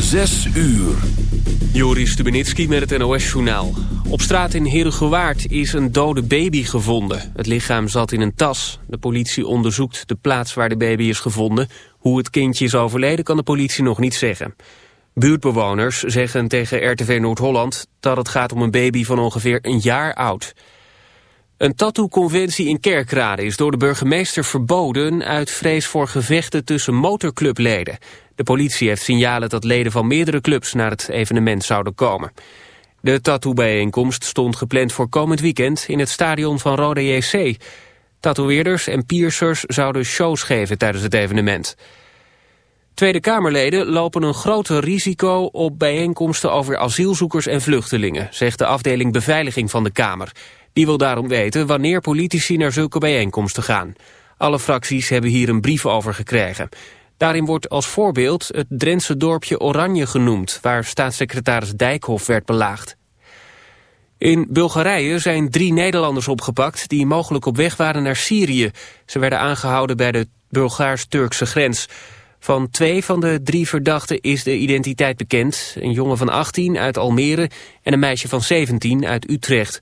Zes uur. Joris Stubenitski met het NOS-journaal. Op straat in Herengewaard is een dode baby gevonden. Het lichaam zat in een tas. De politie onderzoekt de plaats waar de baby is gevonden. Hoe het kindje is overleden kan de politie nog niet zeggen. Buurtbewoners zeggen tegen RTV Noord-Holland... dat het gaat om een baby van ongeveer een jaar oud. Een tattoo-conventie in Kerkrade is door de burgemeester verboden... uit vrees voor gevechten tussen motorclubleden. De politie heeft signalen dat leden van meerdere clubs naar het evenement zouden komen. De tattoo-bijeenkomst stond gepland voor komend weekend in het stadion van Rode JC. Tatoeëerders en piercers zouden shows geven tijdens het evenement. Tweede Kamerleden lopen een groter risico op bijeenkomsten over asielzoekers en vluchtelingen, zegt de afdeling beveiliging van de Kamer. Die wil daarom weten wanneer politici naar zulke bijeenkomsten gaan. Alle fracties hebben hier een brief over gekregen. Daarin wordt als voorbeeld het Drentse dorpje Oranje genoemd... waar staatssecretaris Dijkhoff werd belaagd. In Bulgarije zijn drie Nederlanders opgepakt... die mogelijk op weg waren naar Syrië. Ze werden aangehouden bij de Bulgaars-Turkse grens. Van twee van de drie verdachten is de identiteit bekend. Een jongen van 18 uit Almere en een meisje van 17 uit Utrecht...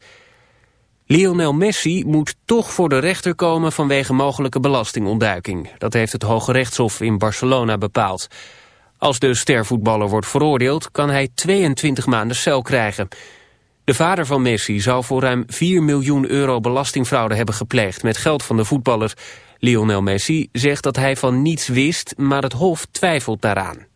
Lionel Messi moet toch voor de rechter komen vanwege mogelijke belastingontduiking. Dat heeft het Hoge Rechtshof in Barcelona bepaald. Als de stervoetballer wordt veroordeeld kan hij 22 maanden cel krijgen. De vader van Messi zou voor ruim 4 miljoen euro belastingfraude hebben gepleegd met geld van de voetballer. Lionel Messi zegt dat hij van niets wist, maar het Hof twijfelt daaraan.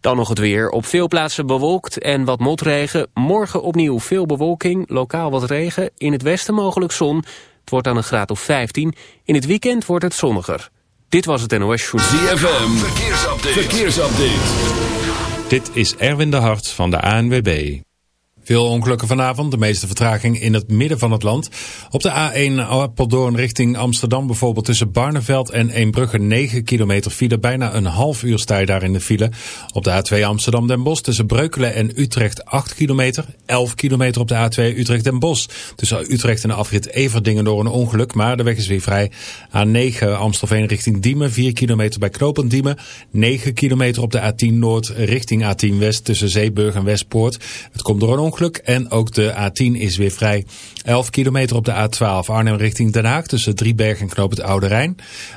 Dan nog het weer. Op veel plaatsen bewolkt en wat motregen. Morgen opnieuw veel bewolking, lokaal wat regen. In het westen mogelijk zon. Het wordt dan een graad of 15. In het weekend wordt het zonniger. Dit was het NOS Show. ZFM, verkeersupdate. verkeersupdate. Dit is Erwin de Hart van de ANWB. Veel ongelukken vanavond, de meeste vertraging in het midden van het land. Op de A1 Apeldoorn richting Amsterdam bijvoorbeeld tussen Barneveld en Eembrugge 9 kilometer file. Bijna een half uur sta je daar in de file. Op de A2 Amsterdam Den Bosch tussen Breukelen en Utrecht 8 kilometer. 11 kilometer op de A2 Utrecht Den Bosch. Tussen Utrecht en afrit Everdingen door een ongeluk, maar de weg is weer vrij. A9 Amstelveen richting Diemen 4 kilometer bij Knopend Diemen. 9 kilometer op de A10 Noord richting A10 West tussen Zeeburg en Westpoort. Het komt door een ongeluk en ook de A10 is weer vrij. 11 kilometer op de A12 Arnhem richting Den Haag tussen Driebergen en Knoop het Oude Rijn.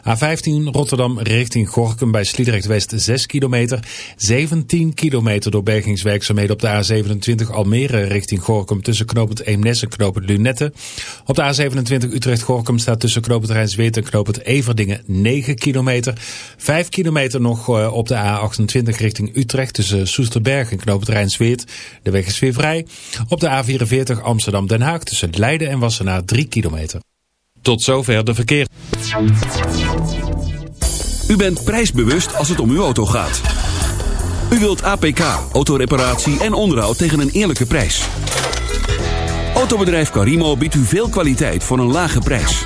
A15 Rotterdam richting Gorkum bij Sliedrecht West 6 kilometer. 17 kilometer door bergingswerkzaamheden op de A27 Almere richting Gorkum tussen Knoop het Eemnes en Knoop het Lunette. Op de A27 Utrecht Gorkum staat tussen Knoop het Rijnsweert en Knoop het Everdingen 9 kilometer. 5 kilometer nog eh, op de A28 richting Utrecht tussen Soesterberg en Knoop het Rijnsweert. De weg is weer vrij. Op de A44 Amsterdam-Den Haag tussen Leiden en Wassenaar 3 kilometer. Tot zover de verkeer. U bent prijsbewust als het om uw auto gaat. U wilt APK, autoreparatie en onderhoud tegen een eerlijke prijs. Autobedrijf Carimo biedt u veel kwaliteit voor een lage prijs.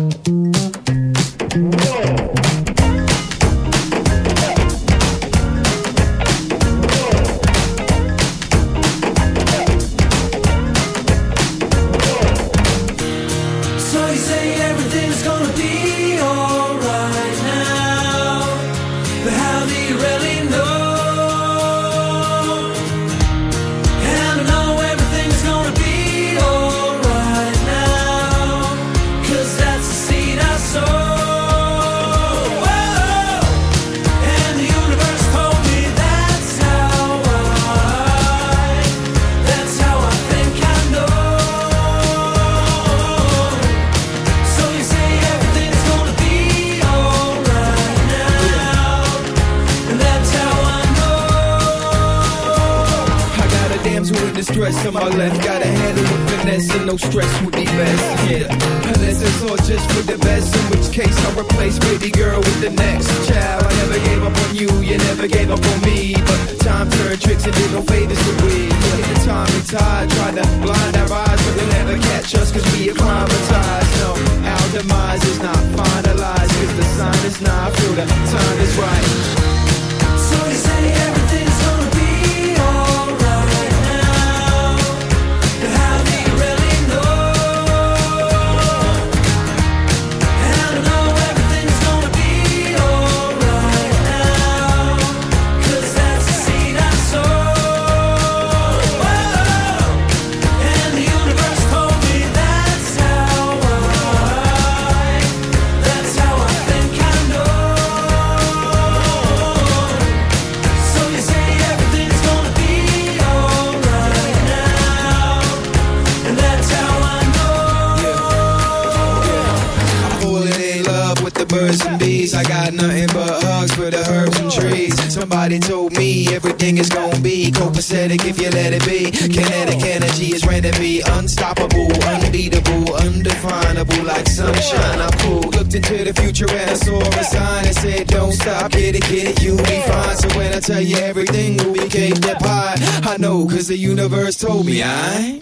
everything will be cake that pie. I know, cause the universe told me, I.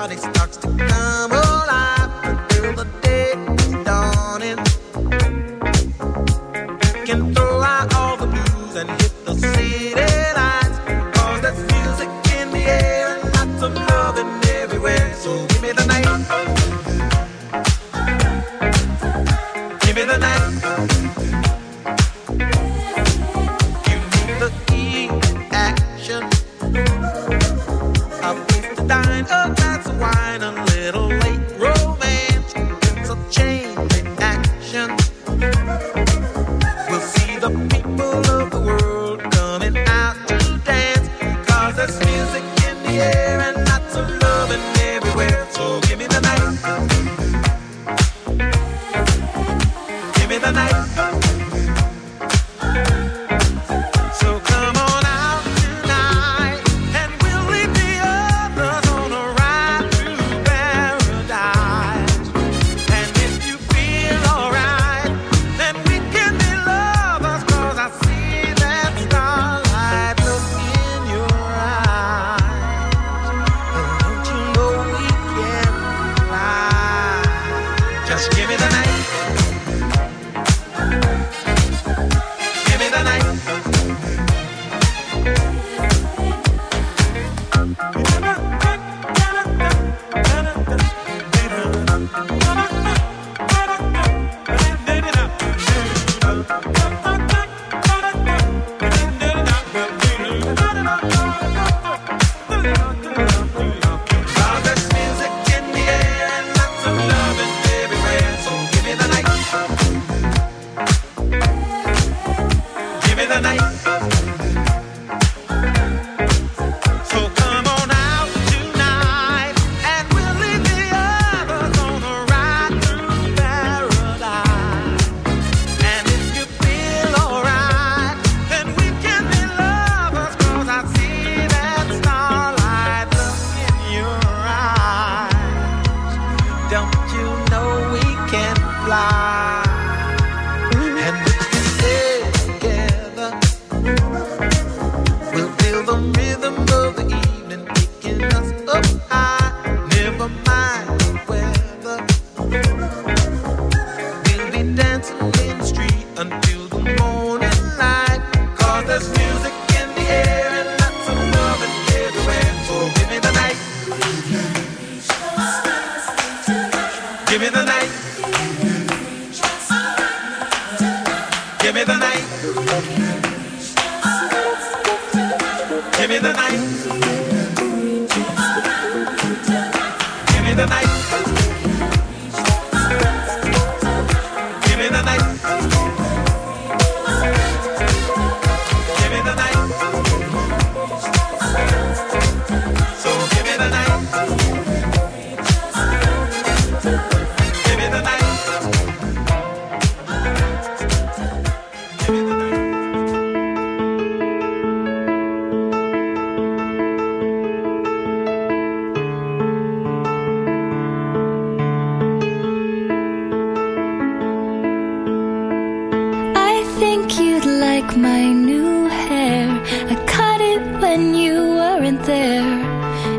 exotics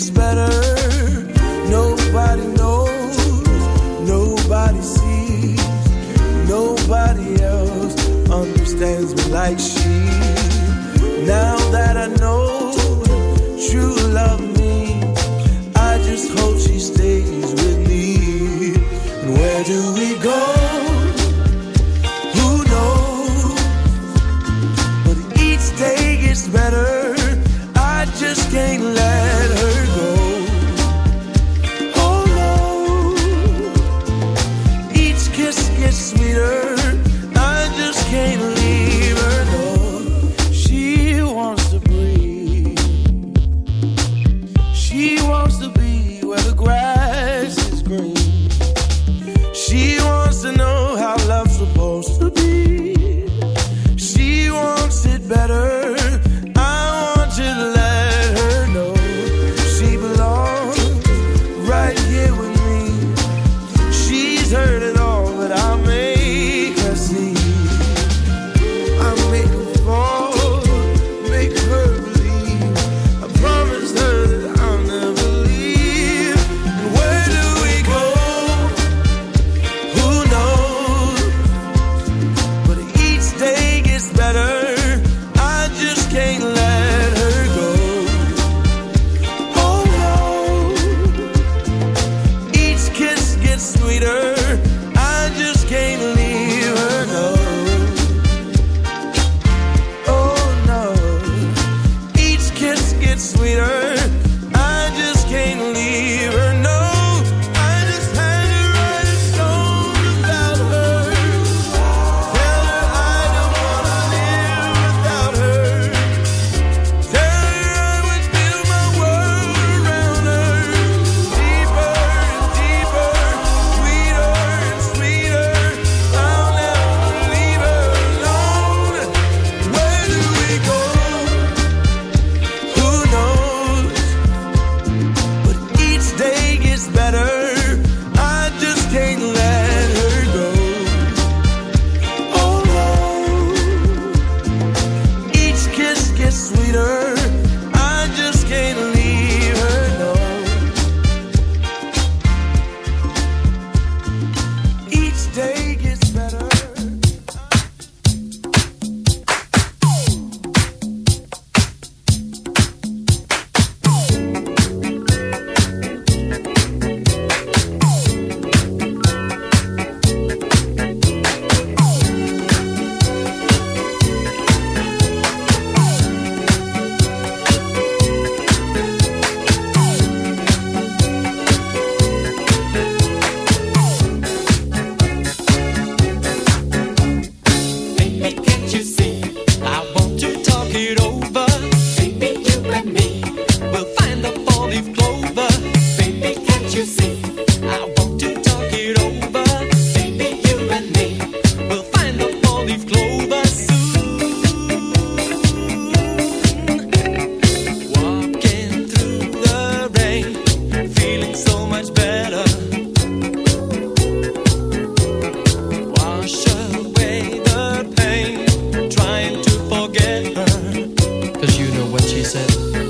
is better. Nobody knows, nobody sees, nobody else understands me like she. she said.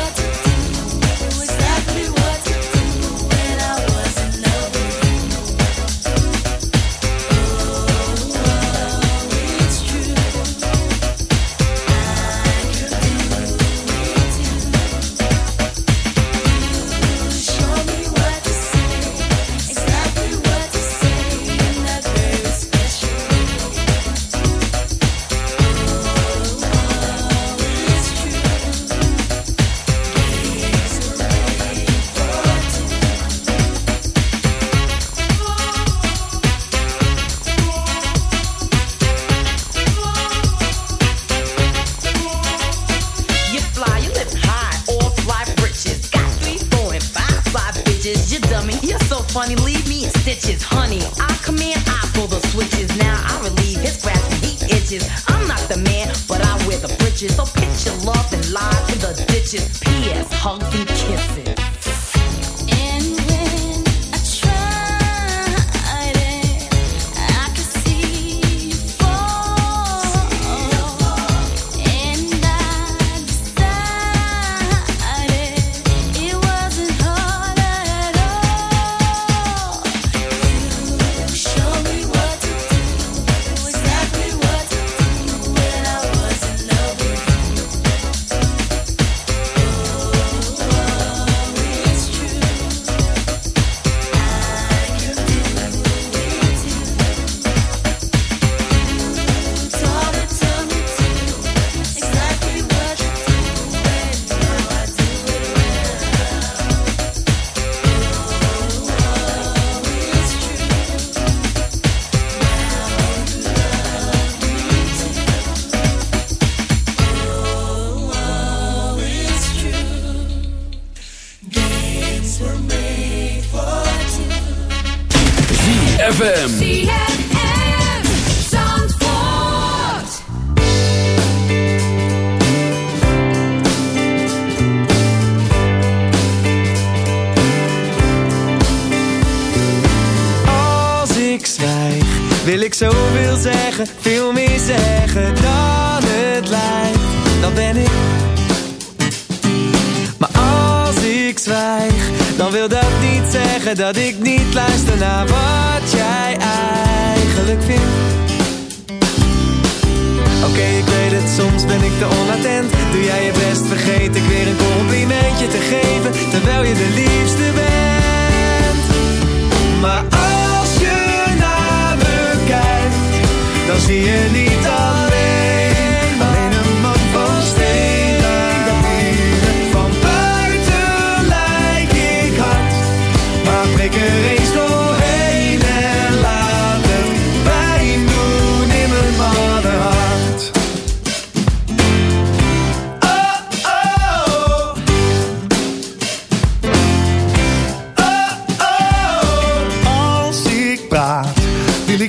feel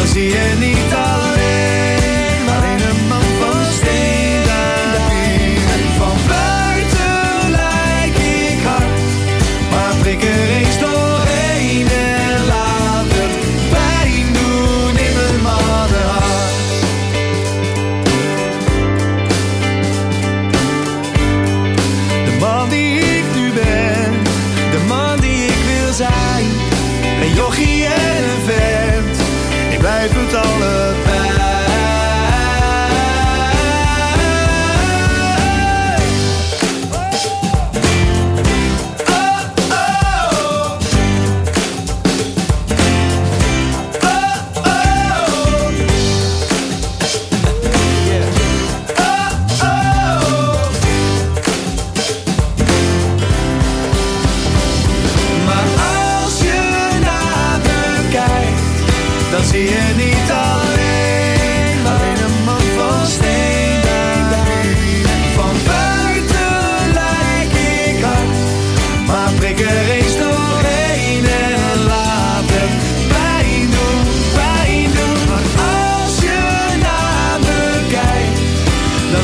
dan zie je niet.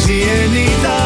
zie je.